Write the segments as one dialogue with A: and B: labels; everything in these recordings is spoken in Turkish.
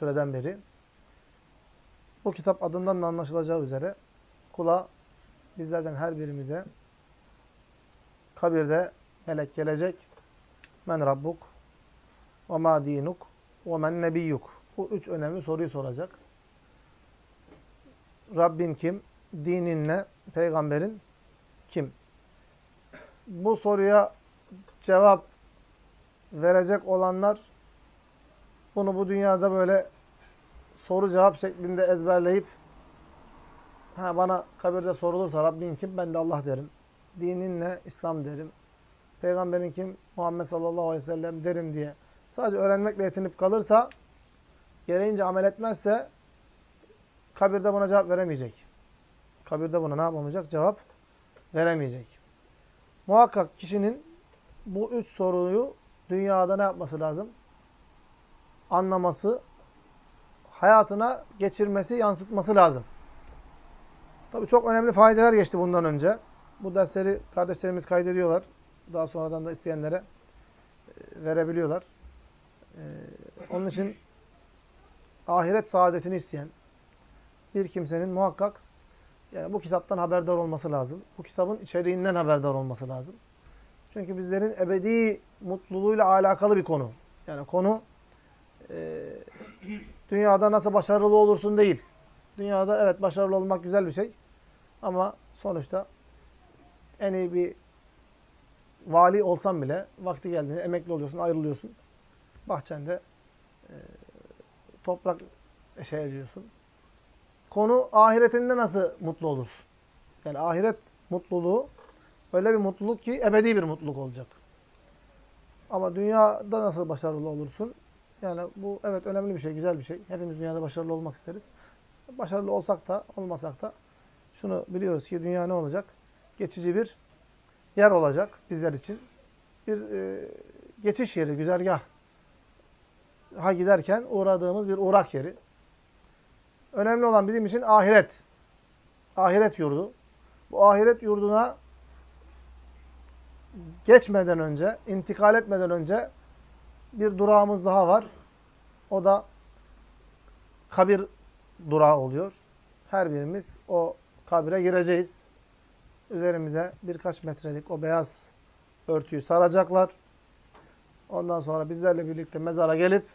A: süreden beri. Bu kitap adından da anlaşılacağı üzere kula bizlerden her birimize kabirde melek gelecek. Men Rabbuk ve ma dinuk ve men nebiyyuk. Bu üç önemli soruyu soracak. Rabbin kim? Dinin ne? Peygamberin kim? Bu soruya cevap verecek olanlar bunu bu dünyada böyle soru cevap şeklinde ezberleyip ha bana kabirde sorulursa Rabbin kim? Ben de Allah derim. Dinin ne? İslam derim. Peygamberin kim? Muhammed sallallahu aleyhi ve sellem derim diye sadece öğrenmekle yetinip kalırsa gereğince amel etmezse kabirde buna cevap veremeyecek. Kabirde buna ne yapamayacak? Cevap veremeyecek. Muhakkak kişinin bu üç soruyu dünyada ne yapması lazım? Anlaması, hayatına geçirmesi, yansıtması lazım. Tabii çok önemli faydeler geçti bundan önce. Bu dersleri kardeşlerimiz kaydediyorlar. Daha sonradan da isteyenlere verebiliyorlar. Onun için ahiret saadetini isteyen bir kimsenin muhakkak yani bu kitaptan haberdar olması lazım. Bu kitabın içeriğinden haberdar olması lazım. Çünkü bizlerin ebedi mutluluğuyla alakalı bir konu. Yani konu e, dünyada nasıl başarılı olursun değil. Dünyada evet başarılı olmak güzel bir şey. Ama sonuçta en iyi bir vali olsan bile vakti geldiğinde emekli oluyorsun, ayrılıyorsun. Bahçende e, toprak şey ediyorsun. Konu ahiretinde nasıl mutlu olursun? Yani ahiret mutluluğu öyle bir mutluluk ki ebedi bir mutluluk olacak. Ama dünyada nasıl başarılı olursun? Yani bu evet önemli bir şey, güzel bir şey. Hepimiz dünyada başarılı olmak isteriz. Başarılı olsak da, olmasak da şunu biliyoruz ki dünya ne olacak? Geçici bir yer olacak bizler için. Bir e, geçiş yeri, güzergah. Ha giderken uğradığımız bir uğrak yeri. Önemli olan bizim için ahiret. Ahiret yurdu. Bu ahiret yurduna geçmeden önce, intikal etmeden önce bir durağımız daha var. O da kabir durağı oluyor. Her birimiz o kabire gireceğiz. Üzerimize birkaç metrelik o beyaz örtüyü saracaklar. Ondan sonra bizlerle birlikte mezara gelip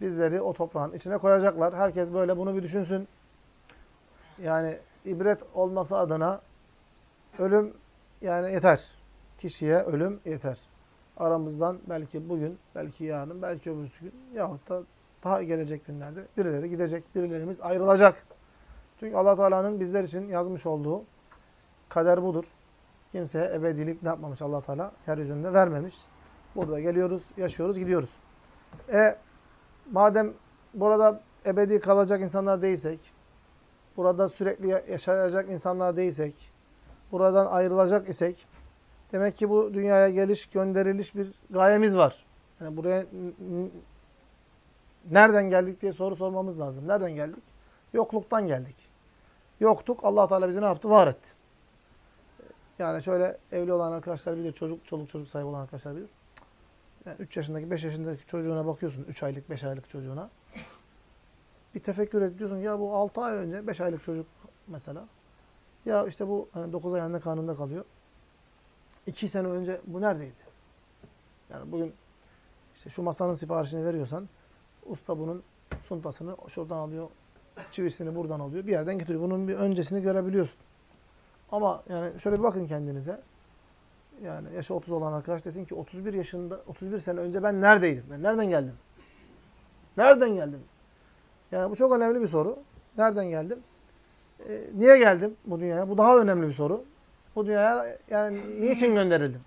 A: bizleri o toprağın içine koyacaklar. Herkes böyle bunu bir düşünsün. Yani ibret olması adına ölüm yani yeter. Kişiye ölüm yeter. Aramızdan belki bugün, belki yarın, belki öbürsü gün yahut da daha gelecek günlerde birileri gidecek, birilerimiz ayrılacak. Çünkü allah Teala'nın bizler için yazmış olduğu kader budur. Kimseye ebedilik ne yapmamış allah Teala? Yeryüzünde vermemiş. Burada geliyoruz, yaşıyoruz, gidiyoruz. E madem burada ebedi kalacak insanlar değilsek, burada sürekli yaşayacak insanlar değilsek, buradan ayrılacak isek, demek ki bu dünyaya geliş, gönderiliş bir gayemiz var. Yani buraya nereden geldik diye soru sormamız lazım. Nereden geldik? Yokluktan geldik. Yoktuk, allah Teala bizi ne yaptı? Var etti. Yani şöyle evli olan arkadaşlar bilir, çocuk, çoluk çocuk sahibi olan arkadaşlar bilir. Yani 3 yaşındaki, 5 yaşındaki çocuğuna bakıyorsun, 3 aylık, 5 aylık çocuğuna. Bir tefekkür ediyorsun, ya bu 6 ay önce, 5 aylık çocuk mesela. Ya işte bu hani 9 ay anne karnında kalıyor. 2 sene önce bu neredeydi? Yani bugün işte şu masanın siparişini veriyorsan, usta bunun suntasını şuradan alıyor, çivisini buradan alıyor, bir yerden getiriyor. Bunun bir öncesini görebiliyorsun. Ama yani şöyle bir bakın kendinize. Yani yaşı 30 olan arkadaş desin ki 31 yaşında 31 sene önce ben neredeydim? Ben nereden geldim? Nereden geldim? Yani bu çok önemli bir soru. Nereden geldim? Ee, niye geldim bu dünyaya? Bu daha önemli bir soru. Bu dünyaya yani niçin gönderildim?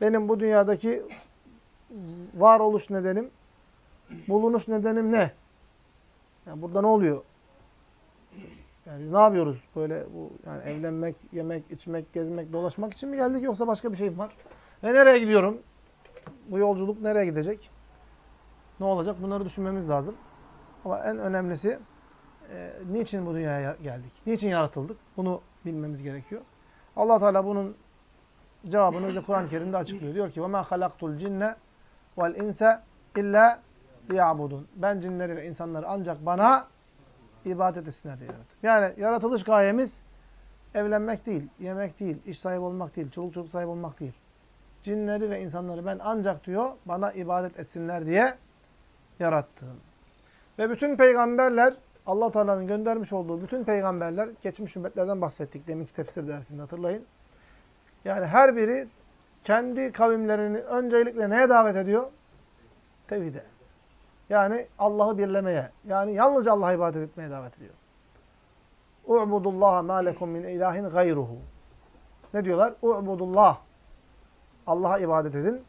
A: Benim bu dünyadaki varoluş nedenim, bulunuş nedenim ne? Yani burada ne oluyor? Yani biz ne yapıyoruz? Böyle bu yani evlenmek, yemek, içmek, gezmek, dolaşmak için mi geldik yoksa başka bir şey mi var? Ve nereye gidiyorum? Bu yolculuk nereye gidecek? Ne olacak? Bunları düşünmemiz lazım. Ama en önemlisi e, niçin bu dünyaya geldik? Niçin yaratıldık? Bunu bilmemiz gerekiyor. Allah Teala bunun cevabını bize Kur'an-ı Kerim'de açıklıyor. Diyor ki: "Ve ma halaktul cinne vel insa illa liya'budun. Ben cinleri ve insanları ancak bana ibadet etsinler diye yarattım. Yani yaratılış gayemiz evlenmek değil, yemek değil, iş sahibi olmak değil, çoluk çocuk sahibi olmak değil. Cinleri ve insanları ben ancak diyor bana ibadet etsinler diye yarattım. Ve bütün peygamberler Allah Teala'nın göndermiş olduğu bütün peygamberler geçmiş ümmetlerden bahsettik deminki tefsir dersinde hatırlayın. Yani her biri kendi kavimlerini öncelikle neye davet ediyor? Tevhide. Yani Allah'ı birlemeye. Yani yalnızca Allah'a ibadet etmeye davet ediyor. U'budullaha ma lekum min ilahin gayruhu. Ne diyorlar? U'budullah. Allah'a ibadet edin.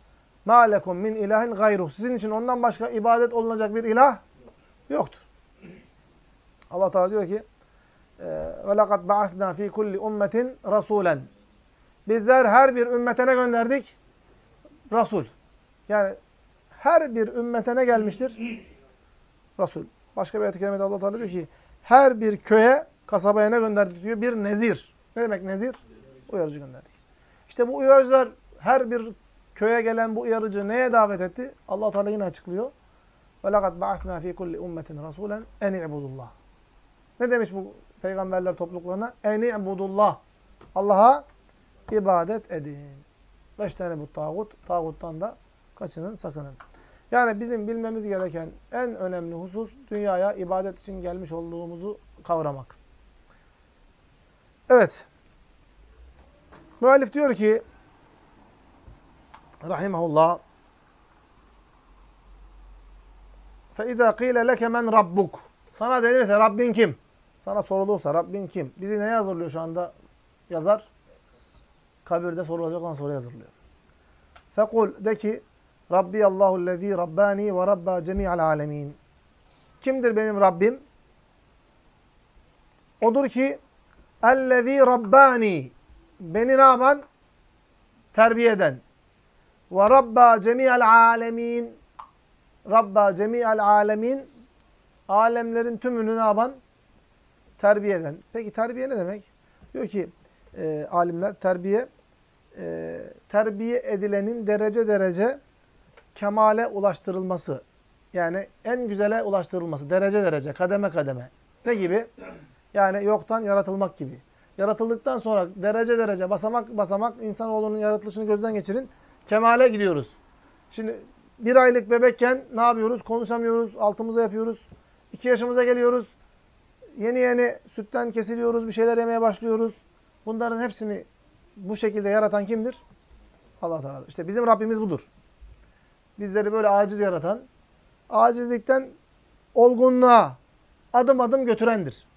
A: Ma lekum min ilahin gayruhu. Sizin için ondan başka ibadet olunacak bir ilah yoktur. Allah Teala diyor ki: "Ve lekad ba'asna fi kulli ummetin rasulen." Bizler her bir ümmetene gönderdik Rasul. Yani her bir ümmetene gelmiştir Rasul. Başka bir ayet-i kerimede Allah Teala diyor ki her bir köye, kasabaya ne gönderdik diyor? Bir nezir. Ne demek nezir? Uyarıcı gönderdik. İşte bu uyarıcılar her bir köye gelen bu uyarıcı neye davet etti? Allah Teala yine açıklıyor. Ve lekad ba'athna fi kulli ummetin rasulen en i'budullah. Ne demiş bu peygamberler topluluklarına? En i'budullah. Allah'a ibadet edin. Beş tane bu tağut. Tağuttan da kaçının, sakının. Yani bizim bilmemiz gereken en önemli husus dünyaya ibadet için gelmiş olduğumuzu kavramak. Evet. Müellif diyor ki rahimahullah فَاِذَا قِيلَ لَكَ مَنْ رَبُّكُ Sana denirse Rabbin kim? Sana sorulursa Rabbin kim? Bizi neye hazırlıyor şu anda yazar? Kabirde sorulacak olan soru hazırlıyor. Fekul de ki Rabbi Allahu lezî rabbani ve rabba cemi'al alemin. Kimdir benim Rabbim? Odur ki ellezî rabbani. Beni ne yapan? Terbiye eden. Ve rabba cemi'al alemin. Rabba cemi'al alemin. Alemlerin tümünü ne yapan? Terbiye eden. Peki terbiye ne demek? Diyor ki e, alimler terbiye e, terbiye edilenin derece derece kemale ulaştırılması. Yani en güzele ulaştırılması. Derece derece, kademe kademe. Ne gibi? Yani yoktan yaratılmak gibi. Yaratıldıktan sonra derece derece, basamak basamak insanoğlunun yaratılışını gözden geçirin. Kemale gidiyoruz. Şimdi bir aylık bebekken ne yapıyoruz? Konuşamıyoruz, altımıza yapıyoruz. İki yaşımıza geliyoruz. Yeni yeni sütten kesiliyoruz, bir şeyler yemeye başlıyoruz. Bunların hepsini bu şekilde yaratan kimdir? Allah Teala. İşte bizim Rabbimiz budur. Bizleri böyle aciz yaratan, acizlikten olgunluğa adım adım götürendir.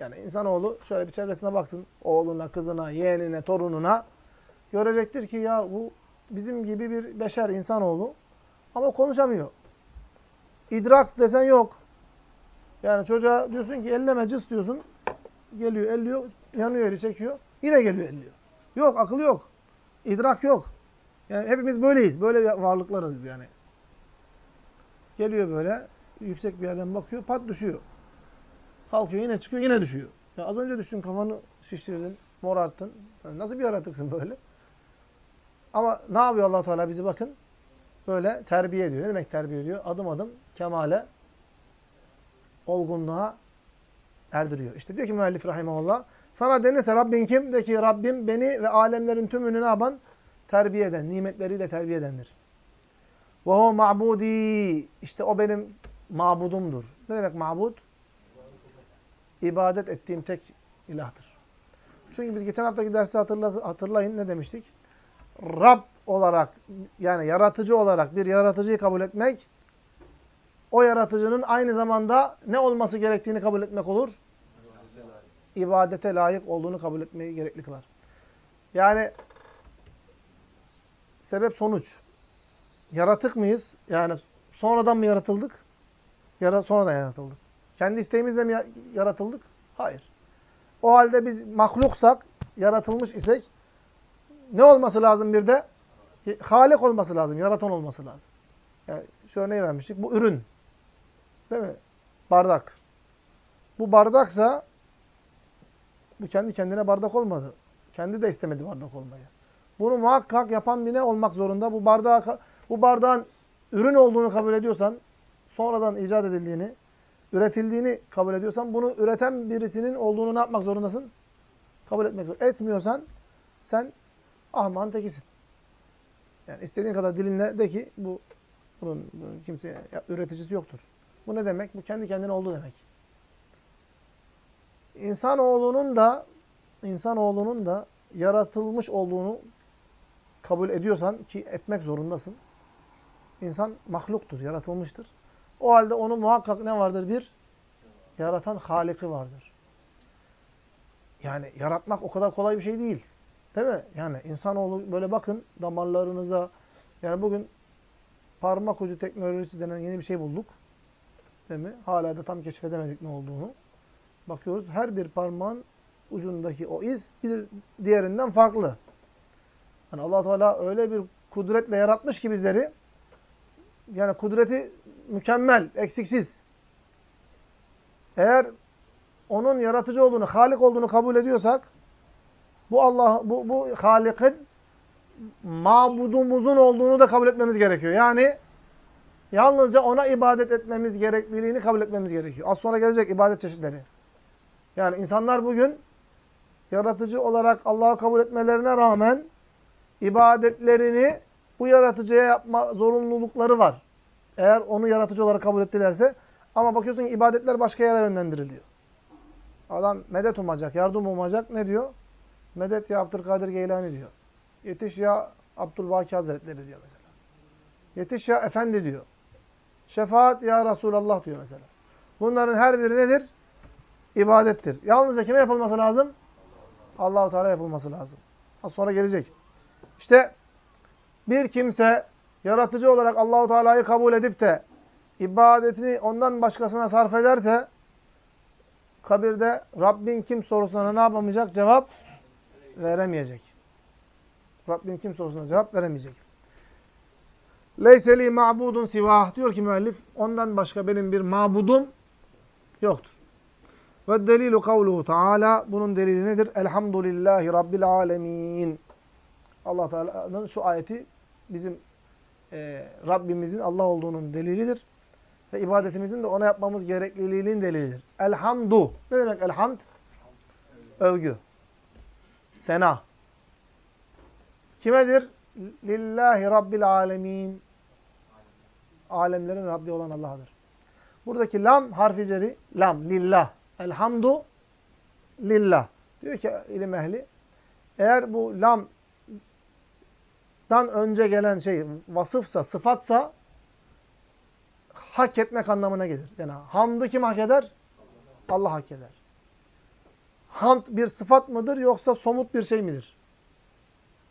A: Yani insanoğlu şöyle bir çevresine baksın, oğluna, kızına, yeğenine, torununa görecektir ki ya bu bizim gibi bir beşer insanoğlu ama konuşamıyor. İdrak desen yok. Yani çocuğa diyorsun ki elleme cız diyorsun. Geliyor, elliyor, yanıyor, eli çekiyor. Yine geliyor, elliyor. Yok, akıl yok. İdrak yok. Yani hepimiz böyleyiz. Böyle varlıklarız yani. Geliyor böyle, yüksek bir yerden bakıyor, pat düşüyor. Kalkıyor, yine çıkıyor, yine düşüyor. Ya az önce düştün, kafanı şişirdin, morarttın. Yani nasıl bir yaratıksın böyle? Ama ne yapıyor allah Teala bizi bakın? Böyle terbiye ediyor. Ne demek terbiye ediyor? Adım adım kemale, olgunluğa erdiriyor. İşte diyor ki müellif rahimahullah, sana denirse Rabbin kim? De ki Rabbim beni ve alemlerin tümünü ne yapan? terbiye eden, nimetleriyle terbiye edendir. Ve o ma'budi. İşte o benim mabudumdur. Ne demek mabud? İbadet ettiğim tek ilahtır. Çünkü biz geçen haftaki derste hatırla, hatırlayın ne demiştik? Rab olarak yani yaratıcı olarak bir yaratıcıyı kabul etmek o yaratıcının aynı zamanda ne olması gerektiğini kabul etmek olur? İbadete layık olduğunu kabul etmeyi gerekli kılar. Yani sebep sonuç. Yaratık mıyız? Yani sonradan mı yaratıldık? Yara sonradan yaratıldık. Kendi isteğimizle mi yaratıldık? Hayır. O halde biz mahluksak, yaratılmış isek ne olması lazım bir de? Halik olması lazım, yaratan olması lazım. Yani şu örneği vermiştik. Bu ürün. Değil mi? Bardak. Bu bardaksa bu kendi kendine bardak olmadı. Kendi de istemedi bardak olmayı. Bunu muhakkak yapan bir ne olmak zorunda? Bu bardağı bu bardağın ürün olduğunu kabul ediyorsan, sonradan icat edildiğini, üretildiğini kabul ediyorsan bunu üreten birisinin olduğunu ne yapmak zorundasın? Kabul etmek zorundasın. Etmiyorsan sen ahman tekisin. Yani istediğin kadar dilinle de ki bu bunun, bunun kimse üreticisi yoktur. Bu ne demek? Bu kendi kendine oldu demek. İnsanoğlunun da insanoğlunun da yaratılmış olduğunu kabul ediyorsan ki etmek zorundasın. İnsan mahluktur, yaratılmıştır. O halde onun muhakkak ne vardır? Bir yaratan Haliki vardır. Yani yaratmak o kadar kolay bir şey değil. Değil mi? Yani insanoğlu böyle bakın damarlarınıza yani bugün parmak ucu teknolojisi denen yeni bir şey bulduk. Değil mi? Hala da tam keşfedemedik ne olduğunu. Bakıyoruz her bir parmağın ucundaki o iz bir diğerinden farklı. Yani allah Teala öyle bir kudretle yaratmış ki bizleri. Yani kudreti mükemmel, eksiksiz. Eğer onun yaratıcı olduğunu, halik olduğunu kabul ediyorsak bu Allah bu bu Halik'in mabudumuzun olduğunu da kabul etmemiz gerekiyor. Yani yalnızca ona ibadet etmemiz gerekliliğini kabul etmemiz gerekiyor. Az sonra gelecek ibadet çeşitleri. Yani insanlar bugün yaratıcı olarak Allah'ı kabul etmelerine rağmen ibadetlerini bu yaratıcıya yapma zorunlulukları var. Eğer onu yaratıcı olarak kabul ettilerse. Ama bakıyorsun ki ibadetler başka yere yönlendiriliyor. Adam medet umacak, yardım umacak. Ne diyor? Medet ya Abdülkadir Geylani diyor. Yetiş ya Abdülbaki Hazretleri diyor mesela. Yetiş ya Efendi diyor. Şefaat ya Resulallah diyor mesela. Bunların her biri nedir? İbadettir. Yalnızca kime yapılması lazım? Allahu Teala yapılması lazım. Az sonra gelecek. İşte bir kimse yaratıcı olarak Allahu Teala'yı kabul edip de ibadetini ondan başkasına sarf ederse kabirde Rabbin kim sorusuna ne yapamayacak? Cevap veremeyecek. Rabbin kim sorusuna cevap veremeyecek. Leyseli ma'budun sivah. Diyor ki müellif, ondan başka benim bir mabudum yoktur. Ve delilu kavluhu Teala. Bunun delili nedir? Elhamdülillahi Rabbil alemin. Allah Teala'nın şu ayeti bizim e, Rabbimizin Allah olduğunun delilidir. Ve ibadetimizin de ona yapmamız gerekliliğinin delilidir. Elhamdu. Ne demek elhamd? Övgü. Sena. Kimedir? Lillahi Rabbil alemin. Alemlerin Rabbi olan Allah'dır. Buradaki lam harfi ceri, lam, lillah. Elhamdu lillah. Diyor ki ilim ehli, eğer bu lamdan önce gelen şey vasıfsa, sıfatsa hak etmek anlamına gelir. Yani hamdı kim hak eder? Allah hak eder. Hamd bir sıfat mıdır yoksa somut bir şey midir?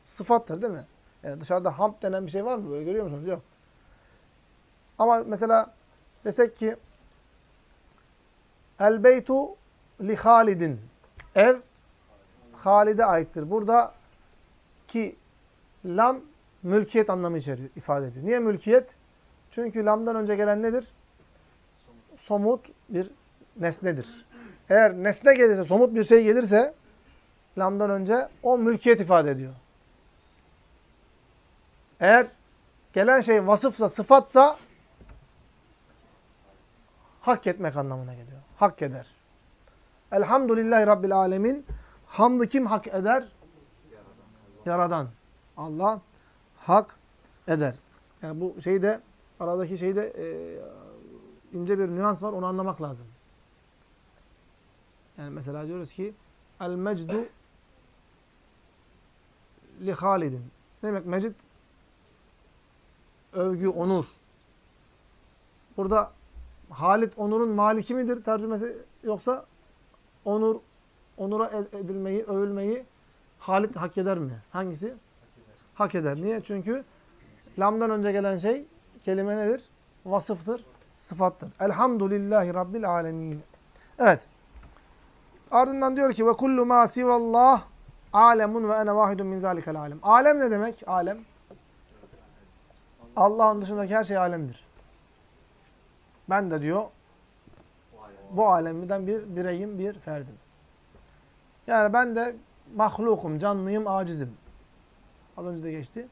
A: Sıfattır değil mi? Yani dışarıda hamd denen bir şey var mı? Böyle görüyor musunuz? Yok. Ama mesela desek ki El beytu li Halidin. Ev Halid'e aittir. Burada ki lam mülkiyet anlamı içeriyor, ifade ediyor. Niye mülkiyet? Çünkü lamdan önce gelen nedir? Somut bir nesnedir. Eğer nesne gelirse, somut bir şey gelirse lamdan önce o mülkiyet ifade ediyor. Eğer gelen şey vasıfsa, sıfatsa hak etmek anlamına geliyor. Hak eder. Elhamdülillahi Rabbil Alemin. Hamdı kim hak eder? Yaradan. Allah hak eder. Yani bu şeyde aradaki şeyde e, ince bir nüans var. Onu anlamak lazım. Yani mesela diyoruz ki El mecdu li Halidin. Ne demek mecid? Övgü, onur. Burada Halit onurun maliki midir tercümesi yoksa onur onura edilmeyi, övülmeyi Halit hak eder mi? Hangisi? Hak eder. Niye? Çünkü lamdan önce gelen şey kelime nedir? Vasıftır, sıfattır. Elhamdülillahi Rabbil alemin. Evet. Ardından diyor ki ve kullu ma sivallah alemun ve ene vahidun min zalikel alem. Alem ne demek? Alem. Allah'ın dışındaki her şey alemdir. Ben de diyor bu alemden bir bireyim, bir ferdim. Yani ben de mahlukum, canlıyım, acizim. Az önce de geçti.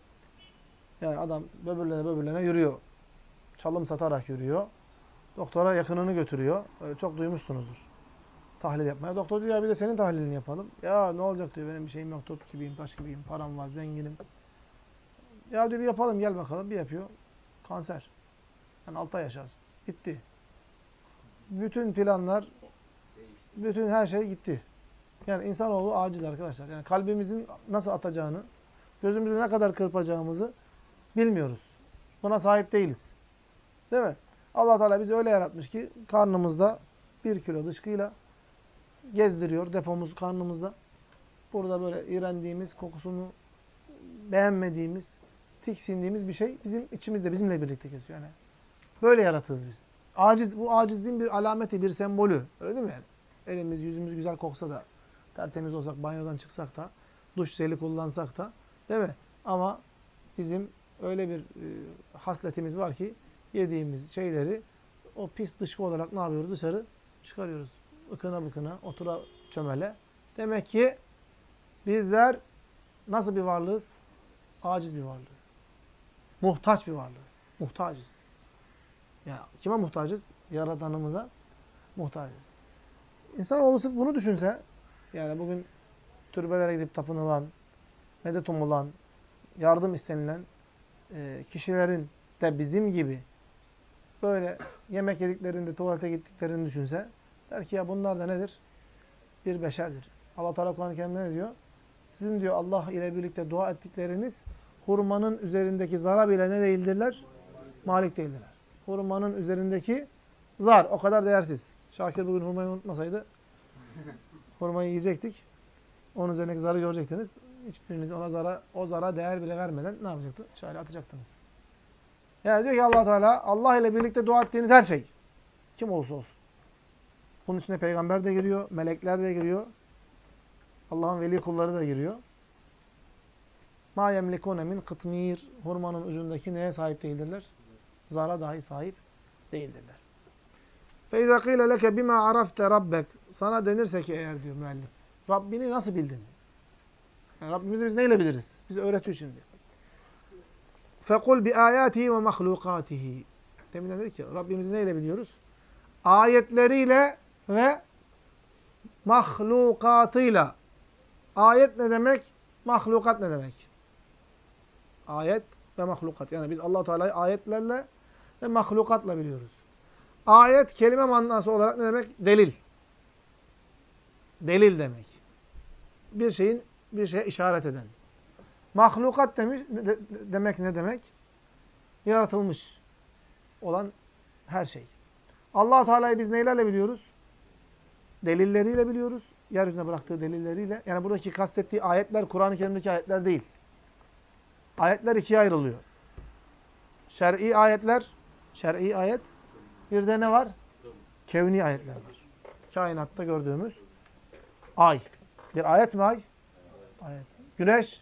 A: Yani adam böbürlene böbürlene yürüyor. Çalım satarak yürüyor. Doktora yakınını götürüyor. Öyle çok duymuşsunuzdur. Tahlil yapmaya. Doktor diyor ya bir de senin tahlilini yapalım. Ya ne olacak diyor benim bir şeyim yok. Top gibiyim, taş gibiyim, param var, zenginim. Ya diyor bir yapalım gel bakalım. Bir yapıyor. Kanser. Yani 6 ay yaşarsın. Gitti. Bütün planlar, bütün her şey gitti. Yani insanoğlu aciz arkadaşlar. Yani kalbimizin nasıl atacağını, gözümüzü ne kadar kırpacağımızı bilmiyoruz. Buna sahip değiliz. Değil mi? allah Teala bizi öyle yaratmış ki karnımızda bir kilo dışkıyla gezdiriyor depomuz karnımızda. Burada böyle iğrendiğimiz, kokusunu beğenmediğimiz, tiksindiğimiz bir şey bizim içimizde, bizimle birlikte geziyor. Yani böyle yaratığız biz. Aciz, bu acizliğin bir alameti, bir sembolü. Öyle değil mi yani? Elimiz, yüzümüz güzel koksa da, tertemiz olsak, banyodan çıksak da, duş jeli kullansak da, değil mi? Ama bizim öyle bir e, hasletimiz var ki, yediğimiz şeyleri o pis dışkı olarak ne yapıyoruz? Dışarı çıkarıyoruz. Ikına bıkına, otura çömele. Demek ki bizler nasıl bir varlığız? Aciz bir varlığız. Muhtaç bir varlığız. Muhtacız. Ya kime muhtacız? Yaradanımıza muhtacız. İnsanoğlu sırf bunu düşünse, yani bugün türbelere gidip tapınılan, medet umulan, yardım istenilen e, kişilerin de bizim gibi böyle yemek yediklerinde, tuvalete gittiklerini düşünse, der ki ya bunlar da nedir? Bir beşerdir. Allah Teala Kur'an-ı Kerim'de ne diyor? Sizin diyor Allah ile birlikte dua ettikleriniz hurmanın üzerindeki zara bile ne değildirler? Malik değildirler. Hurmanın üzerindeki zar o kadar değersiz. Şakir bugün hurmayı unutmasaydı hurmayı yiyecektik. Onun üzerindeki zarı görecektiniz Hiçbiriniz ona zara, o zara değer bile vermeden ne yapacaktı? Şöyle atacaktınız. Yani diyor ki allah Teala Allah ile birlikte dua ettiğiniz her şey kim olursa olsun. Bunun içine peygamber de giriyor, melekler de giriyor. Allah'ın veli kulları da giriyor. Ma yemlikune min kıtmir. Hurmanın ucundaki neye sahip değildirler? Zara dahi sahip değildirler. فَاِذَا قِيلَ لَكَ بِمَا عَرَفْتَ رَبَّكَ Sana denirse ki eğer diyor müellif. Rabbini nasıl bildin? Yani Rabbimizi biz neyle biliriz? Bize öğretiyor şimdi. فَقُلْ بِآيَاتِهِ وَمَخْلُقَاتِهِ Demin dedik ki Rabbimizi neyle biliyoruz? Ayetleriyle ve mahlukatıyla. Ayet ne demek? Mahlukat ne demek? Ayet ve mahlukat. Yani biz allah Teala'yı ayetlerle ve mahlukatla biliyoruz. Ayet kelime manası olarak ne demek? Delil. Delil demek. Bir şeyin bir şeye işaret eden. Mahlukat demiş, de, demek ne demek? Yaratılmış olan her şey. allah Teala'yı biz neylerle biliyoruz? Delilleriyle biliyoruz. Yeryüzüne bıraktığı delilleriyle. Yani buradaki kastettiği ayetler Kur'an-ı Kerim'deki ayetler değil. Ayetler ikiye ayrılıyor. Şer'i ayetler, şer'i ayet. Bir de ne var? Kevni ayetler var. Kainatta gördüğümüz ay. Bir ayet mi ay? Ayet. Güneş.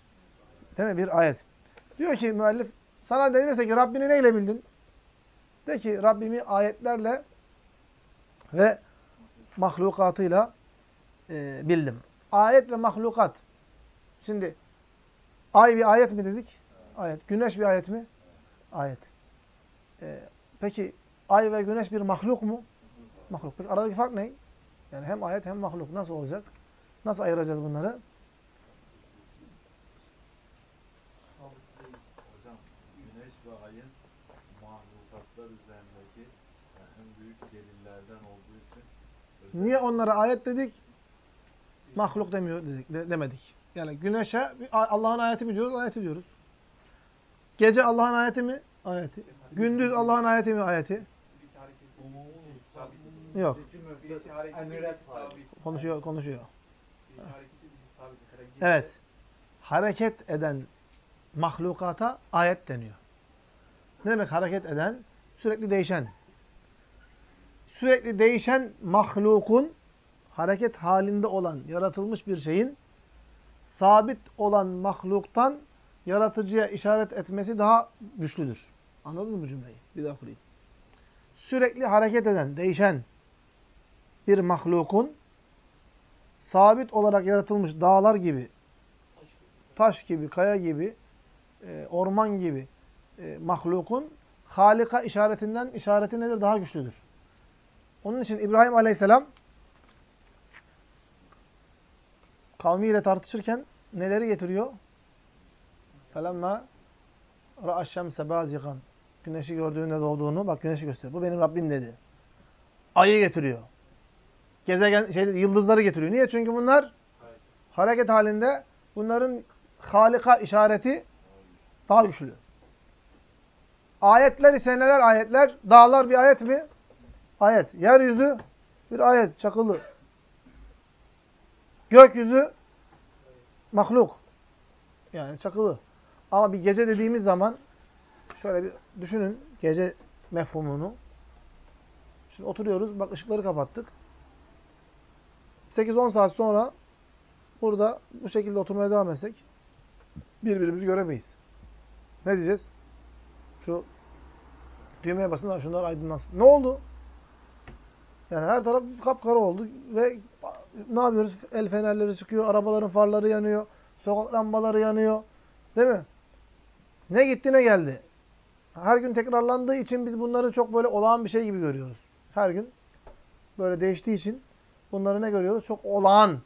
A: Değil mi? Bir ayet. Diyor ki müellif, sana denirse ki Rabbini neyle bildin? De ki Rabbimi ayetlerle ve mahlukatıyla e, bildim. Ayet ve mahlukat. Şimdi ay bir ayet mi dedik? Ayet. Güneş bir ayet mi? Ayet. E, peki ay ve güneş bir mahluk mu? Mahluk. Peki aradaki fark ne? Yani hem ayet hem mahluk. Nasıl olacak? Nasıl ayıracağız bunları?
B: Hocam güneş ve ayın mahlukatlar üzerindeki yani en büyük delillerden olduğu için
A: Niye onlara ayet dedik? Mahluk demiyor dedik, de- demedik. Yani güneşe Allah'ın ayeti mi diyoruz? Ayeti diyoruz. Gece Allah'ın ayeti mi? Ayeti. Gündüz Allah'ın ayeti mi? Ayeti. Yok. Konuşuyor, konuşuyor. Evet. Hareket eden mahlukata ayet deniyor. Ne demek hareket eden? Sürekli değişen. Sürekli değişen mahlukun hareket halinde olan, yaratılmış bir şeyin sabit olan mahluktan yaratıcıya işaret etmesi daha güçlüdür. Anladınız mı cümleyi? Bir daha kurayım. Sürekli hareket eden, değişen bir mahlukun sabit olarak yaratılmış dağlar gibi, taş gibi, kaya gibi, e, orman gibi e, mahlukun Halika işaretinden işareti nedir? Daha güçlüdür. Onun için İbrahim Aleyhisselam kavmiyle tartışırken neleri getiriyor? فَلَمَّا رَأَ الشَّمْسَ بَازِغًا Güneşi gördüğünde doğduğunu, bak güneşi gösteriyor. Bu benim Rabbim dedi. Ayı getiriyor. Gezegen, şey, yıldızları getiriyor. Niye? Çünkü bunlar hareket halinde bunların Halika işareti daha güçlü. Ayetler ise neler ayetler? Dağlar bir ayet mi? Ayet. Yeryüzü bir ayet, çakılı. Gökyüzü mahluk. Yani çakılı. Ama bir gece dediğimiz zaman şöyle bir düşünün gece mefhumunu. Şimdi oturuyoruz. Bak ışıkları kapattık. 8-10 saat sonra burada bu şekilde oturmaya devam etsek birbirimizi göremeyiz. Ne diyeceğiz? Şu düğmeye basın şunlar aydınlansın. Ne oldu? Yani her taraf kapkara oldu ve ne yapıyoruz? El fenerleri çıkıyor, arabaların farları yanıyor, sokak lambaları yanıyor. Değil mi? Ne gitti ne geldi. Her gün tekrarlandığı için biz bunları çok böyle olağan bir şey gibi görüyoruz. Her gün böyle değiştiği için bunları ne görüyoruz? Çok olağan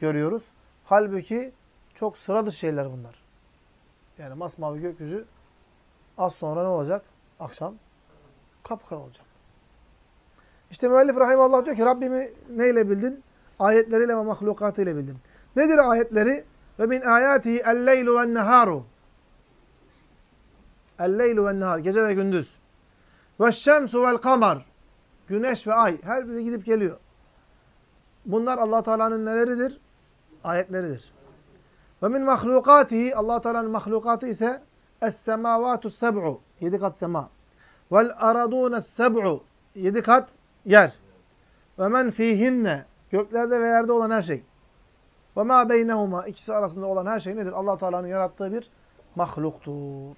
A: görüyoruz. Halbuki çok sıra dışı şeyler bunlar. Yani masmavi gökyüzü az sonra ne olacak? Akşam kapkara olacak. İşte müellif rahimallah diyor ki Rabbimi neyle bildin? Ayetleriyle ve mahlukatıyla bildin. Nedir ayetleri? Ve min ayatihi el-leylu ve'n-neharu. El-leylu ve'n-nehar. Gece ve gündüz. Ve'ş-şemsu vel-kamar. Güneş ve ay. Her biri gidip geliyor. Bunlar allah Teala'nın neleridir? Ayetleridir. Ve min mahlukatihi allah Teala'nın mahlukatı ise es-semavatu seb'u. Yedi kat sema. Vel aradûne seb'u. Yedi kat yer. Ve men fihinne. Göklerde ve yerde olan her şey. Ve ma beynehuma. ikisi arasında olan her şey nedir? allah Teala'nın yarattığı bir mahluktur.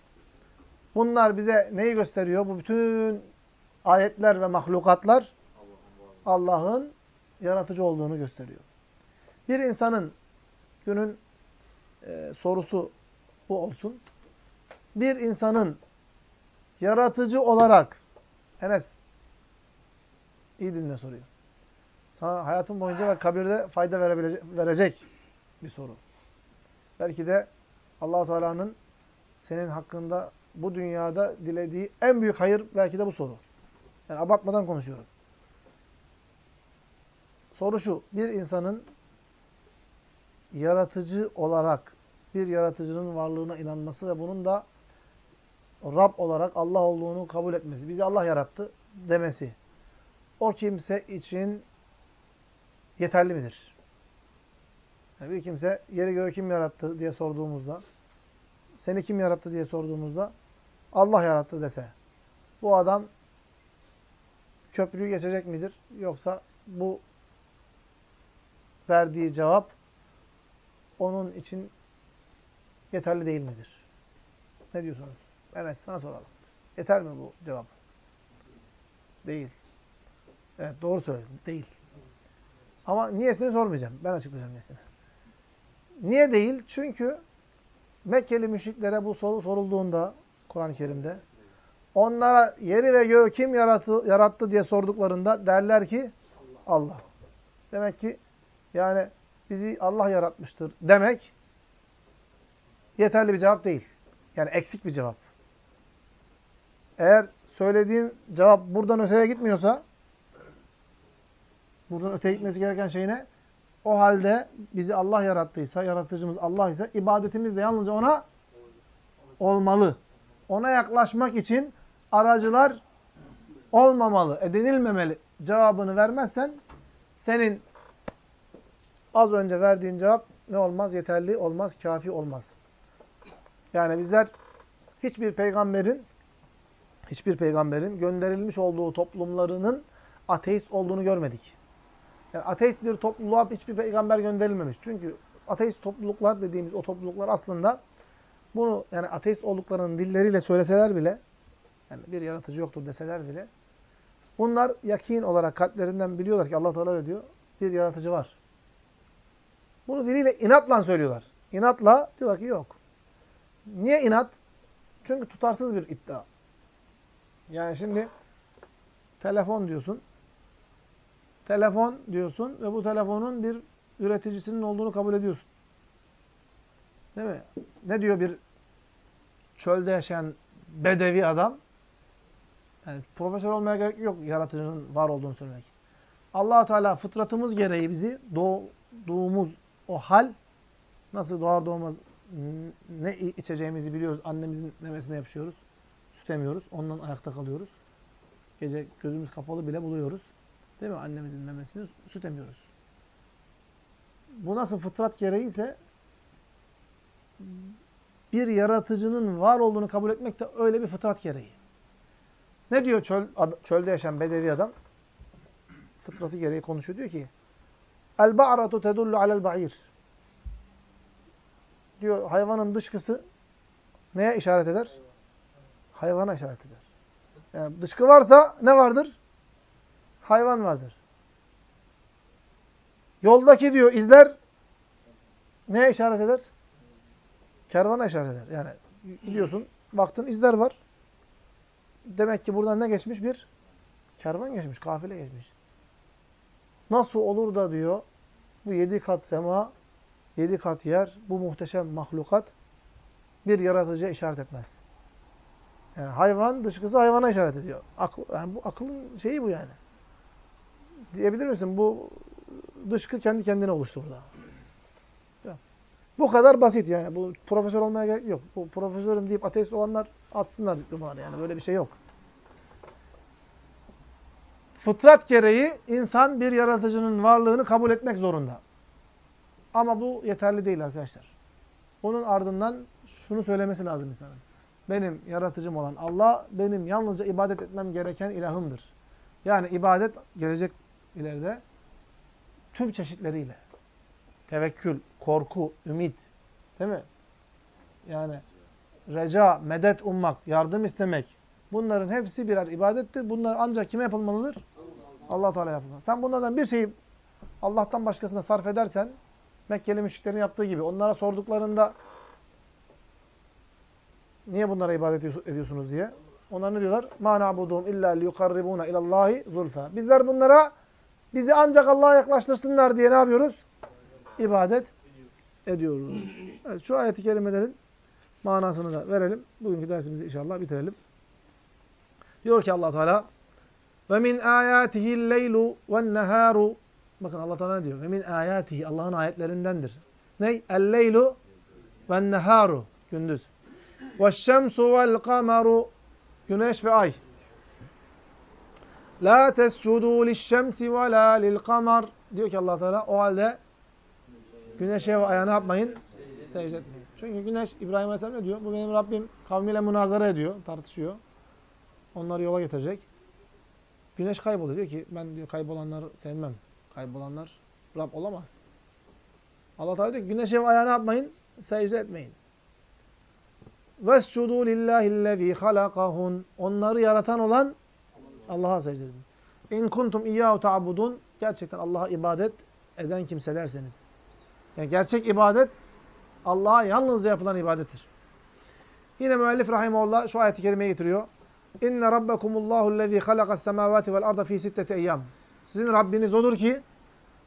A: Bunlar bize neyi gösteriyor? Bu bütün ayetler ve mahlukatlar Allah'ın yaratıcı olduğunu gösteriyor. Bir insanın günün e, sorusu bu olsun. Bir insanın yaratıcı olarak Enes iyi dinle soruyor. Sana hayatın boyunca ve kabirde fayda verebilecek, verecek bir soru. Belki de allah Teala'nın senin hakkında bu dünyada dilediği en büyük hayır belki de bu soru. Yani abartmadan konuşuyorum. Soru şu, bir insanın yaratıcı olarak bir yaratıcının varlığına inanması ve bunun da Rab olarak Allah olduğunu kabul etmesi, bizi Allah yarattı demesi, o kimse için yeterli midir? Yani bir kimse yeri göğü kim yarattı diye sorduğumuzda, seni kim yarattı diye sorduğumuzda, Allah yarattı dese, bu adam köprüyü geçecek midir? Yoksa bu verdiği cevap onun için yeterli değil midir? Ne diyorsunuz? Enes sana soralım. Yeter mi bu cevap? Değil. Evet doğru söyledim. Değil. Ama niyesini sormayacağım. Ben açıklayacağım niyesini. Niye değil? Çünkü Mekkeli müşriklere bu soru sorulduğunda Kur'an-ı Kerim'de onlara yeri ve göğü kim yarattı, yarattı diye sorduklarında derler ki Allah. Demek ki yani bizi Allah yaratmıştır demek yeterli bir cevap değil. Yani eksik bir cevap. Eğer söylediğin cevap buradan öteye gitmiyorsa buradan öteye gitmesi gereken şey ne? O halde bizi Allah yarattıysa, yaratıcımız Allah ise ibadetimiz de yalnızca ona olmalı. Ona yaklaşmak için aracılar olmamalı, edinilmemeli cevabını vermezsen senin az önce verdiğin cevap ne olmaz? Yeterli olmaz, kafi olmaz. Yani bizler hiçbir peygamberin hiçbir peygamberin gönderilmiş olduğu toplumlarının ateist olduğunu görmedik. Yani ateist bir topluluğa hiçbir peygamber gönderilmemiş. Çünkü ateist topluluklar dediğimiz o topluluklar aslında bunu yani ateist olduklarının dilleriyle söyleseler bile yani bir yaratıcı yoktur deseler bile bunlar yakin olarak kalplerinden biliyorlar ki Allah Teala öyle diyor. Bir yaratıcı var. Bunu diliyle inatla söylüyorlar. İnatla diyorlar ki yok. Niye inat? Çünkü tutarsız bir iddia. Yani şimdi telefon diyorsun. telefon diyorsun ve bu telefonun bir üreticisinin olduğunu kabul ediyorsun. Değil mi? Ne diyor bir çölde yaşayan bedevi adam? Yani profesör olmaya gerek yok yaratıcının var olduğunu söylemek. allah Teala fıtratımız gereği bizi doğduğumuz o hal nasıl doğar doğmaz ne içeceğimizi biliyoruz. Annemizin memesine yapışıyoruz. Süt emiyoruz. Ondan ayakta kalıyoruz. Gece gözümüz kapalı bile buluyoruz. Değil mi? Annemizin memesini süt emiyoruz. Bu nasıl fıtrat gereği ise bir yaratıcının var olduğunu kabul etmek de öyle bir fıtrat gereği. Ne diyor çöl, çölde yaşayan bedevi adam? Fıtratı gereği konuşuyor. Diyor ki El-ba'ratu tedullu alel-ba'ir diyor hayvanın dışkısı neye işaret eder? Hayvana işaret eder. Yani dışkı varsa ne vardır? Hayvan vardır. Yoldaki diyor izler neye işaret eder? Kervana işaret eder. Yani gidiyorsun, baktın izler var. Demek ki buradan ne geçmiş? Bir kervan geçmiş, kafile geçmiş. Nasıl olur da diyor bu yedi kat sema, yedi kat yer, bu muhteşem mahlukat bir yaratıcıya işaret etmez. Yani hayvan dışkısı hayvana işaret ediyor. Akıl, yani bu akılın şeyi bu yani. Diyebilir misin? Bu dışkı kendi kendine oluştu burada. Bu kadar basit yani. Bu profesör olmaya gerek yok. Bu profesörüm deyip ateist olanlar atsınlar diplomaları yani. Böyle bir şey yok. Fıtrat gereği insan bir yaratıcının varlığını kabul etmek zorunda. Ama bu yeterli değil arkadaşlar. Onun ardından şunu söylemesi lazım insanın. Benim yaratıcım olan Allah benim yalnızca ibadet etmem gereken ilahımdır. Yani ibadet gelecek ileride tüm çeşitleriyle. Tevekkül, korku, ümit. Değil mi? Yani reca, medet ummak, yardım istemek. Bunların hepsi birer ibadettir. Bunlar ancak kime yapılmalıdır? Allah Teala yapılmalı. Sen bunlardan bir şeyi Allah'tan başkasına sarf edersen Mekkeli müşriklerin yaptığı gibi onlara sorduklarında niye bunlara ibadet ediyorsunuz diye. Onlar ne diyorlar? مَا نَعْبُدُهُمْ اِلَّا لِيُقَرِّبُونَ اِلَى اللّٰهِ زُلْفَى Bizler bunlara bizi ancak Allah'a yaklaştırsınlar diye ne yapıyoruz? İbadet ediyoruz. Evet, şu ayeti kerimelerin manasını da verelim. Bugünkü dersimizi inşallah bitirelim. Diyor ki allah Teala ve min ayatihi'l leylu ve'n neharu Bakın Allah Teala ne diyor? Ve min ayatihi Allah'ın ayetlerindendir. Ne? El-leylu ve'n neharu gündüz. Ve'ş-şemsu ve'l-kameru güneş ve ay. La tescudu liş-şemsi ve la lil-kamer diyor ki Allah Teala o halde güneşe ve aya ne yapmayın? Secde etmeyin. Çünkü güneş İbrahim Aleyhisselam ne diyor? Bu benim Rabbim kavmiyle münazara ediyor, tartışıyor. Onları yola getirecek. Güneş kayboluyor. Diyor ki ben diyor kaybolanları sevmem. Kaybolanlar Rab olamaz. Allah Teala diyor ki güneşe ve ayağına yapmayın, secde etmeyin. وَاسْجُدُوا لِلّٰهِ الَّذ۪ي خَلَقَهُنْ Onları yaratan olan Allah'a secde edin. İn kuntum iyyahu ta'budun gerçekten Allah'a ibadet eden kimselerseniz. Yani gerçek ibadet Allah'a yalnızca yapılan ibadettir. Yine müellif rahimehullah şu ayeti kerimeye getiriyor. İnne rabbekumullahu lezî halakas semâvâti vel arda fî sitteti eyyâm. Sizin Rabbiniz odur ki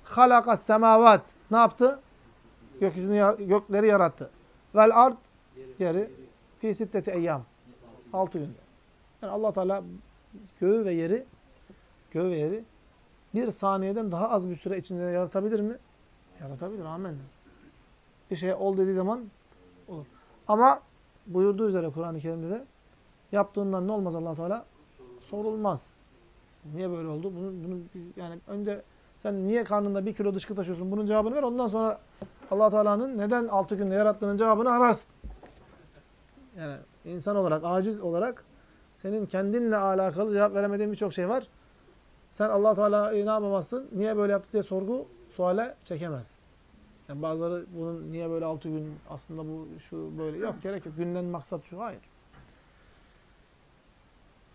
A: halakas semavat ne yaptı? Gökyüzünü, gökleri yarattı. Vel ard yeri fi sitteti eyyam. Altı günde. Yani Allah Teala göğü ve yeri göğü ve yeri bir saniyeden daha az bir süre içinde yaratabilir mi? Yaratabilir. Amin. Bir şey ol dediği zaman olur. Ama buyurduğu üzere Kur'an-ı Kerim'de de yaptığından ne olmaz allah Teala? Sorulmaz. Niye böyle oldu? Bunu, bunu yani önce sen niye karnında bir kilo dışkı taşıyorsun? Bunun cevabını ver. Ondan sonra allah Teala'nın neden altı günde yarattığının cevabını ararsın Yani insan olarak, aciz olarak senin kendinle alakalı cevap veremediğin birçok şey var. Sen allah Teala'yı ne yapamazsın? Niye böyle yaptı diye sorgu, suale çekemez. Yani bazıları bunun niye böyle altı gün aslında bu şu böyle yok gerek yok. Günden maksat şu. Hayır.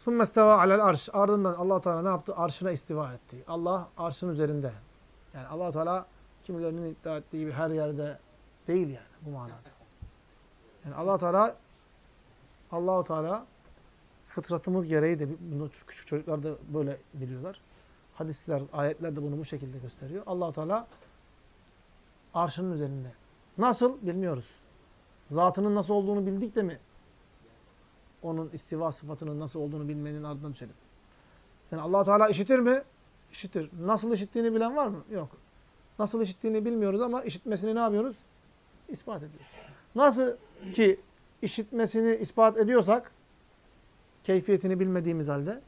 A: ثُمَّ اسْتَوَى عَلَى arş. Ardından allah Teala ne yaptı? Arşına istiva etti. Allah arşın üzerinde. Yani allah Teala kimilerinin iddia ettiği gibi her yerde değil yani bu manada. Yani allah Teala Allahu Teala fıtratımız gereği de bunu küçük çocuklar da böyle biliyorlar. Hadisler, ayetler de bunu bu şekilde gösteriyor. allah Teala arşının üzerinde. Nasıl? Bilmiyoruz. Zatının nasıl olduğunu bildik de mi? Onun istiva sıfatının nasıl olduğunu bilmenin ardından düşelim. Yani allah Teala işitir mi? İşitir. Nasıl işittiğini bilen var mı? Yok. Nasıl işittiğini bilmiyoruz ama işitmesini ne yapıyoruz? İspat ediyoruz. Nasıl ki işitmesini ispat ediyorsak, keyfiyetini bilmediğimiz halde,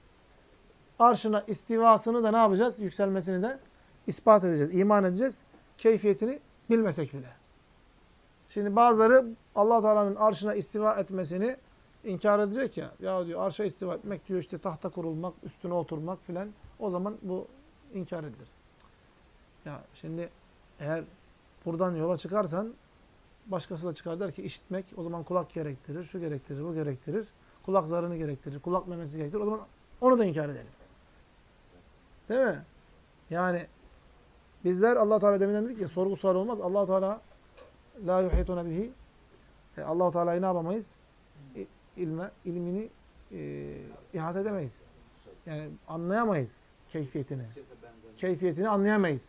A: arşına istivasını da ne yapacağız? Yükselmesini de ispat edeceğiz, iman edeceğiz. Keyfiyetini bilmesek bile. Şimdi bazıları allah Teala'nın arşına istiva etmesini inkar edecek ya. Ya diyor arşa istiva etmek diyor işte tahta kurulmak, üstüne oturmak filan. O zaman bu inkar edilir. Ya şimdi eğer buradan yola çıkarsan başkası da çıkar der ki işitmek o zaman kulak gerektirir, şu gerektirir, bu gerektirir. Kulak zarını gerektirir, kulak memesi gerektirir. O zaman onu da inkar edelim. Değil mi? Yani bizler Allah Teala deminden dedik ya sorgu sual olmaz. Allah Teala la yuhituna bihi. E, Allah Teala'yı ne yapamayız? İlme, ilmini e, ihate edemeyiz. Yani anlayamayız keyfiyetini. Keyfiyetini anlayamayız.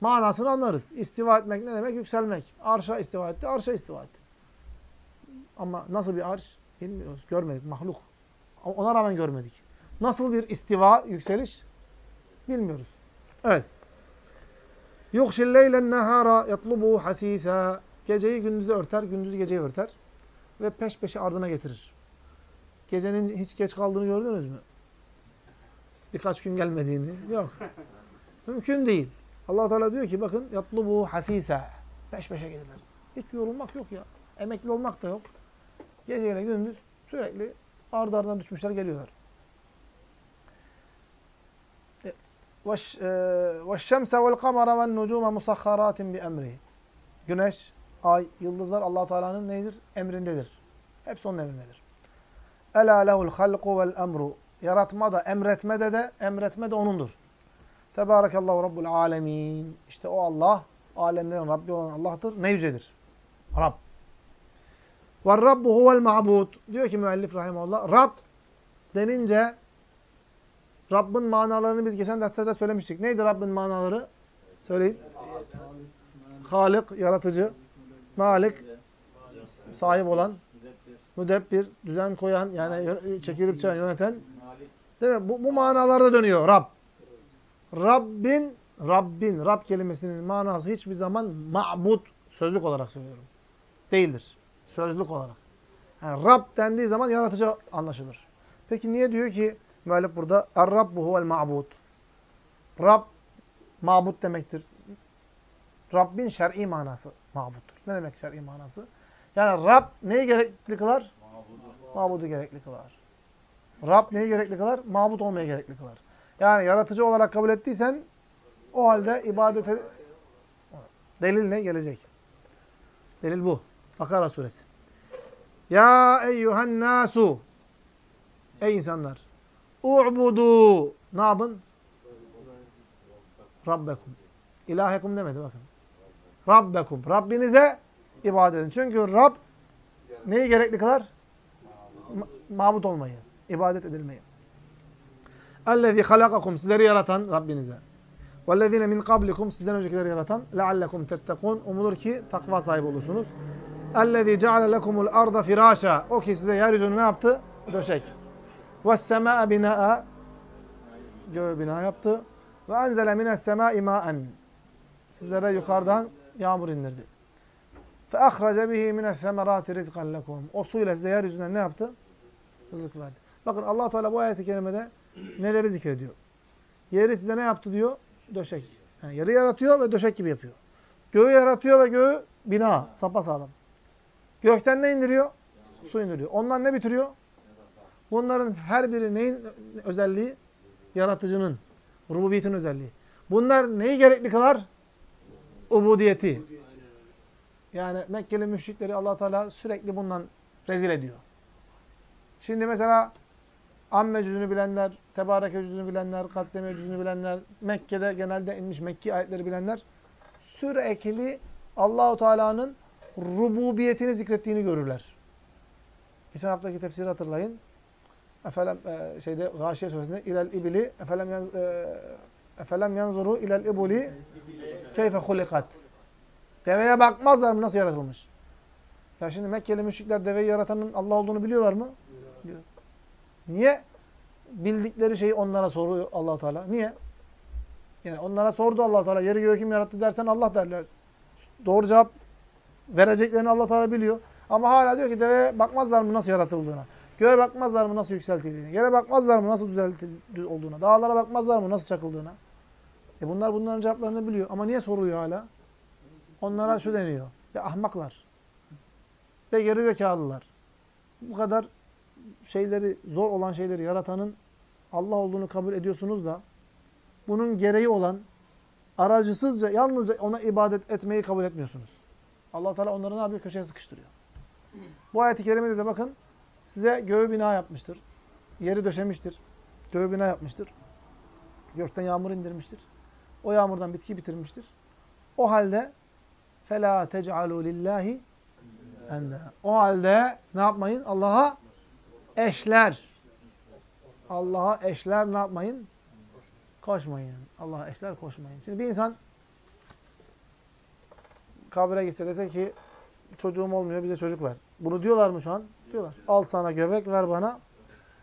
A: Manasını anlarız. İstiva etmek ne demek? Yükselmek. Arşa istiva etti, arşa istiva etti. Ama nasıl bir arş? Bilmiyoruz. Görmedik. Mahluk. Ama Ona rağmen görmedik. Nasıl bir istiva, yükseliş? Bilmiyoruz. Evet. Yukşil leylen nehara yatlubuhu hasisa. Geceyi gündüzü örter, gündüzü geceyi örter. Ve peş peşe ardına getirir. Gecenin hiç geç kaldığını gördünüz mü? Birkaç gün gelmediğini. Yok. Mümkün değil allah Teala diyor ki bakın yatlubuhu hasisa. Peş peşe gelirler. Hiç yorulmak yok ya. Emekli olmak da yok. Geceyle gündüz sürekli ardı ardına düşmüşler geliyorlar. وَالشَّمْسَ وَالْقَمَرَ وَالنُّجُومَ مُسَخَّرَاتٍ بِأَمْرِهِ Güneş, ay, yıldızlar allah Teala'nın neydir? Emrindedir. Hepsi onun emrindedir. اَلَا لَهُ الْخَلْقُ وَالْاَمْرُ Yaratma da, emretme de de, emretme de O'nundur. Tebârekallahu Rabbul Alemin. İşte o Allah, alemlerin Rabbi olan Allah'tır. Ne yücedir? Rab. Ve Rabbu huvel ma'bud. Diyor ki müellif rahimallah. Rab denince Rabb'in manalarını biz geçen derslerde söylemiştik. Neydi Rabb'in manaları? Söyleyin. Halik, yaratıcı. Malik, sahip olan. Müdebbir, düzen koyan, yani çekilip yöneten. Değil mi? Bu, bu manalarda dönüyor Rab. Rabbin, Rabbin, Rab kelimesinin manası hiçbir zaman ma'bud, sözlük olarak söylüyorum. Değildir. Sözlük olarak. Yani Rab dendiği zaman yaratıcı anlaşılır. Peki niye diyor ki müellif burada Er-Rabbu huvel ma'bud. Rab mabut demektir. Rabbin şer'i manası mabuttur. Ne demek şer'i manası? Yani Rab neyi gerekli kılar? Mabudu gerekli kılar. Rab neyi gerekli kılar? Mabut olmaya gerekli kılar. Yani yaratıcı olarak kabul ettiysen o halde ibadete delil ne gelecek? Delil bu. Bakara suresi. Ya eyyühen nasu Ey insanlar! U'budu Ne yapın? Rabbekum. İlahekum demedi bakın. Rabbekum. Rabbinize ibadet edin. Çünkü Rab neyi gerekli kılar? Ma mabut olmayı. ibadet edilmeyi. اَلَّذ۪ي خَلَقَكُمْ Sizleri yaratan Rabbinize. وَالَّذ۪ينَ min قَبْلِكُمْ Sizden öncekileri yaratan لَعَلَّكُمْ تَتَّقُونَ Umulur ki takva sahibi olursunuz. اَلَّذ۪ي جَعَلَ لَكُمُ الْاَرْضَ فِرَاشًا O ki size yeryüzünü ne yaptı? Döşek. وَالسَّمَاءَ بِنَاءً Göğü bina yaptı. وَاَنْزَلَ مِنَ السَّمَاءِ مَاءً Sizlere yukarıdan yağmur indirdi. فَاَخْرَجَ بِهِ مِنَ الثَّمَرَاتِ رِزْقًا لَكُمْ O suyla size yeryüzünden ne yaptı? Rızık verdi. Bakın allah Teala bu ayet-i kerimede neleri zikrediyor? Yeri size ne yaptı diyor? Döşek. Yani yeri yaratıyor ve döşek gibi yapıyor. Göğü yaratıyor ve göğü bina, sapasağlam. Gökten ne indiriyor? Su indiriyor. Ondan ne bitiriyor? Bunların her biri neyin özelliği? Yaratıcının, rububiyetin özelliği. Bunlar neyi gerekli kılar? Ubudiyeti. Yani Mekkeli müşrikleri allah Teala sürekli bundan rezil ediyor. Şimdi mesela Amme cüzünü bilenler, Tebareke cüzünü bilenler, Katseme cüzünü bilenler, Mekke'de genelde inmiş Mekki ayetleri bilenler sürekli Allahu Teala'nın rububiyetini zikrettiğini görürler. Geçen haftaki tefsiri hatırlayın. Efelem e, şeyde Gâşiye suresinde ilel ibili efelem e, Efelem yanzuru ilel ibuli keyfe hulikat. Deveye bakmazlar mı nasıl yaratılmış? Ya şimdi Mekkeli müşrikler deveyi yaratanın Allah olduğunu biliyorlar mı? Biliyor. Niye? Bildikleri şeyi onlara soruyor allah Teala. Niye? Yani onlara sordu allah Teala. Yeri göğü kim yarattı dersen Allah derler. Doğru cevap vereceklerini allah Teala biliyor. Ama hala diyor ki deveye bakmazlar mı nasıl yaratıldığına. Göğe bakmazlar mı nasıl yükseltildiğine. Yere bakmazlar mı nasıl düzeltildiğine olduğuna. Dağlara bakmazlar mı nasıl çakıldığına. E bunlar bunların cevaplarını biliyor. Ama niye soruluyor hala? Onlara şu deniyor. Ya ahmaklar. Ve geri zekalılar. Bu kadar şeyleri, zor olan şeyleri yaratanın Allah olduğunu kabul ediyorsunuz da bunun gereği olan aracısızca yalnızca ona ibadet etmeyi kabul etmiyorsunuz. Allah Teala onları ne yapıyor? Köşeye sıkıştırıyor. Bu ayet-i kerimede de bakın size göğü bina yapmıştır. Yeri döşemiştir. Göğü bina yapmıştır. Gökten yağmur indirmiştir. O yağmurdan bitki bitirmiştir. O halde fela tec'alu lillahi. O halde ne yapmayın? Allah'a eşler. Allah'a eşler ne yapmayın? Koşmayın. Allah'a eşler koşmayın. Şimdi bir insan kabre gitse dese ki çocuğum olmuyor bize çocuk ver. Bunu diyorlar mı şu an? Diyorlar. Al sana göbek ver bana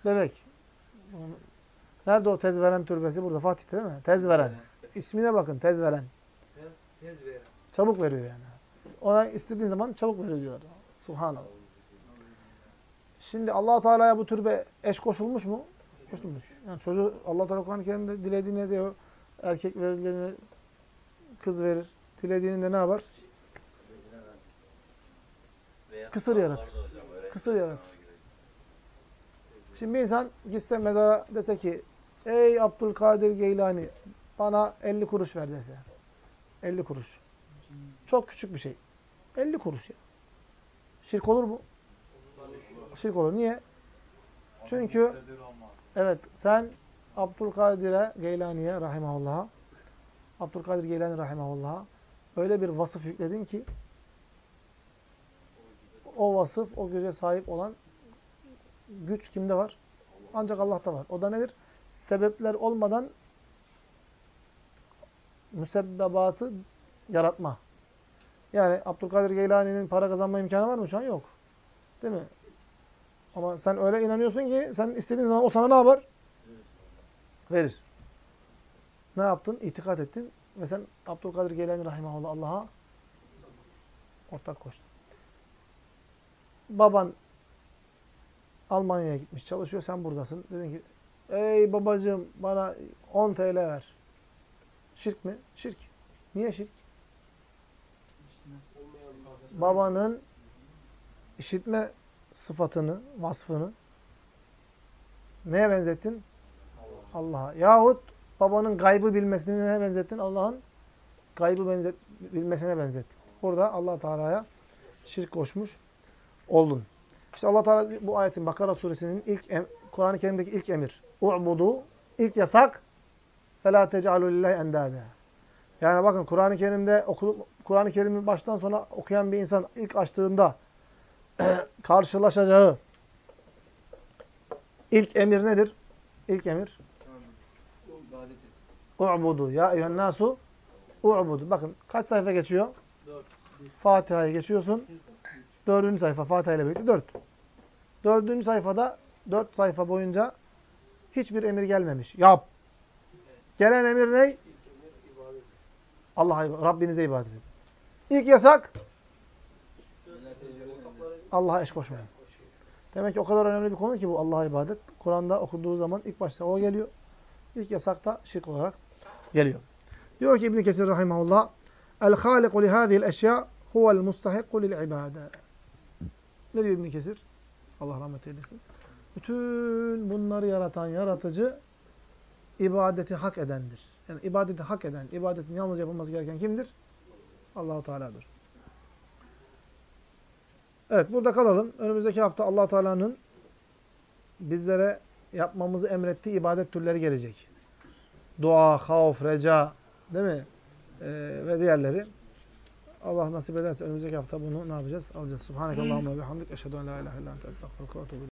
A: bebek. Nerede o tez veren türbesi? Burada Fatih'te değil mi? Tez veren. İsmine bakın tez veren.
C: Tez veren.
A: Çabuk veriyor yani. Ona istediğin zaman çabuk veriyor diyorlar. Subhanallah. Şimdi allah Teala'ya bu türbe eş koşulmuş mu? Koşulmuş. Yani çocuğu allah Teala Kur'an-ı Kerim'de dilediğine diyor erkek verir, kız verir. Dilediğini de ne yapar? Kısır yaratır. Kısır yaratır. Şimdi bir insan gitse mezara dese ki Ey Abdülkadir Geylani bana 50 kuruş ver dese. 50 kuruş. Çok küçük bir şey. 50 kuruş ya. Şirk olur mu? Şirk olur. Niye? Çünkü evet sen Abdülkadir'e Geylani'ye rahimahullah'a Abdülkadir Geylani rahimahullah'a öyle bir vasıf yükledin ki o vasıf, o güce sahip olan güç kimde var? Ancak Allah'ta var. O da nedir? Sebepler olmadan müsebbebatı yaratma. Yani Abdülkadir Geylani'nin para kazanma imkanı var mı şu an? Yok. Değil mi? Ama sen öyle inanıyorsun ki sen istediğin zaman o sana ne yapar? Verir. Ne yaptın? İtikad ettin. Ve sen Abdülkadir Geylani Rahimahullah Allah'a ortak koştun. Baban Almanya'ya gitmiş çalışıyor. Sen buradasın. Dedin ki ey babacığım bana 10 TL ver. Şirk mi? Şirk. Niye şirk? Babanın işitme sıfatını, vasfını neye benzettin? Allah'a. Yahut babanın gaybı bilmesini neye benzettin? Allah'ın gaybı benzet, bilmesine benzettin. Burada allah Teala'ya şirk koşmuş oldun. İşte allah Teala bu ayetin Bakara suresinin ilk em- Kur'an-ı Kerim'deki ilk emir. U'budu ilk yasak فَلَا تَجْعَلُوا لِلّٰهِ اَنْدَادًا Yani bakın Kur'an-ı Kerim'de okulu Kur'an-ı Kerim'i baştan sona okuyan bir insan ilk açtığında karşılaşacağı ilk emir nedir? İlk emir U'budu ya eyyühen nasu U'budu. Bakın kaç sayfa geçiyor? Fatiha'yı geçiyorsun. Dördüncü sayfa Fatiha ile birlikte dört. Dördüncü sayfada dört sayfa boyunca hiçbir emir gelmemiş. Yap. Gelen emir ne? Allah'a Rabbinize ibadet edin. İlk yasak Allah'a eş koşmayın. Demek ki o kadar önemli bir konu ki bu Allah'a ibadet. Kur'an'da okuduğu zaman ilk başta o geliyor. İlk yasak da şirk olarak geliyor. Diyor ki İbn Kesir rahimehullah: "El-haliku li hadihi'l eşya huvel mustahikku lil ibade." Ne diyor İbn Kesir? Allah rahmet eylesin. Bütün bunları yaratan yaratıcı ibadeti hak edendir. Yani ibadeti hak eden, ibadetin yalnız yapılması gereken kimdir? Allahu Teala'dır. Evet, burada kalalım. Önümüzdeki hafta Allah Teala'nın bizlere yapmamızı emrettiği ibadet türleri gelecek. Dua, havf, reca, değil mi? Ee, ve diğerleri. Allah nasip ederse önümüzdeki hafta bunu ne yapacağız? Alacağız. Subhanakallahumma ve bihamdik. Eşhedü en la ilahe illa ente etûbü